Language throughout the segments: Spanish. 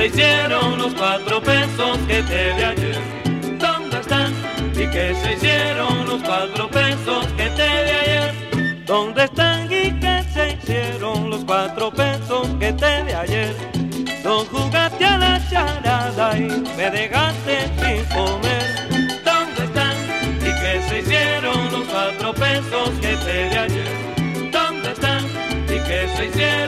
se hicieron los cuatro pesos que te di ayer? ¿Dónde están? ¿Y qué se hicieron los cuatro pesos que te di ayer? ¿Dónde están y qué se hicieron los cuatro pesos que te di ayer? No jugaste a la charada y me dejaste sin comer. ¿Dónde están? ¿Y qué se hicieron los cuatro pesos que te di ayer? ¿Dónde están? ¿Y qué se hicieron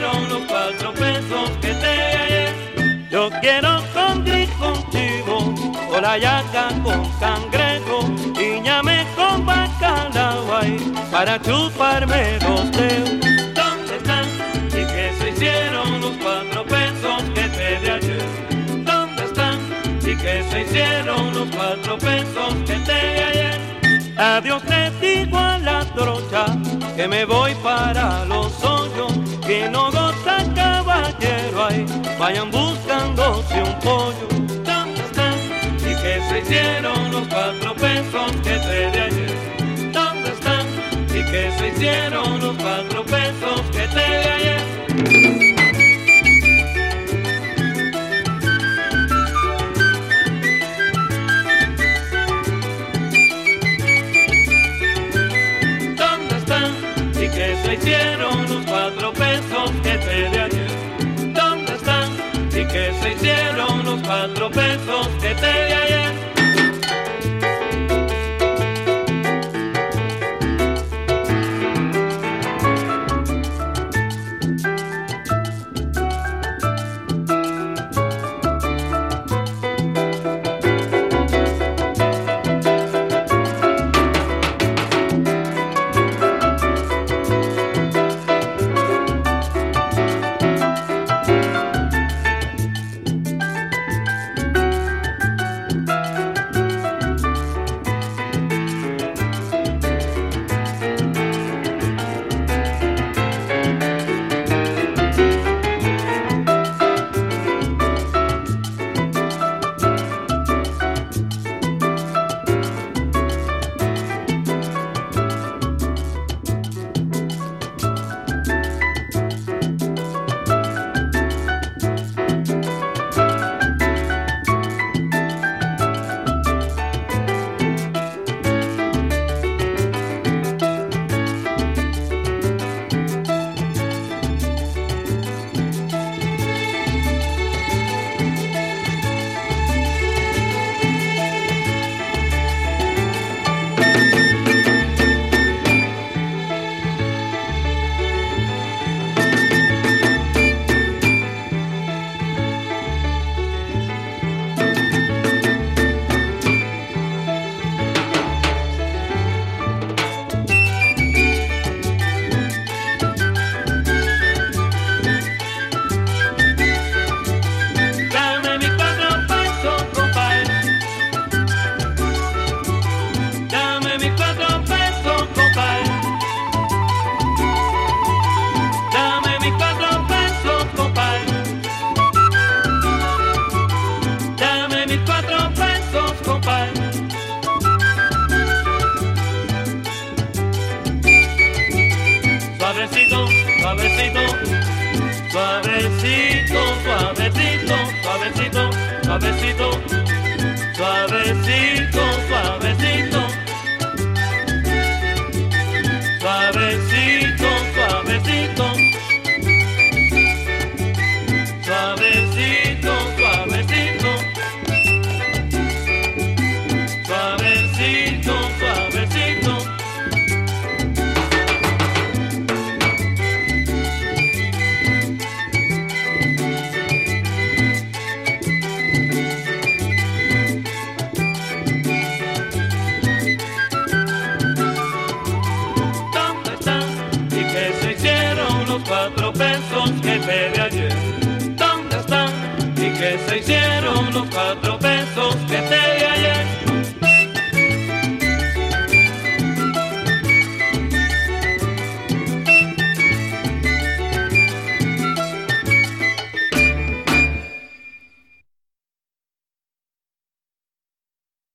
Yo quiero condir contigo, o la yaca con cangrejo, y ñame con bacalao ahí, para chuparme los dedos. ¿Dónde están? ¿Y qué se hicieron los cuatro pesos que te di ayer? ¿Dónde están? ¿Y qué se hicieron los cuatro pesos que te di ayer? Adiós te digo a la trocha, que me voy para los vayan buscándose un pollo. ¿Dónde están? ¿Y qué se hicieron los cuatro pesos que te di ayer? ¿Dónde están? ¿Y qué se hicieron los cuatro pesos que te di ayer? ¿Dónde están? ¿Y qué se hicieron los cuatro pesos que te suavecito, suavecito, suavecito, suavecito, de ayer. ¿Dónde están? Y qué se hicieron los cuatro pesos que te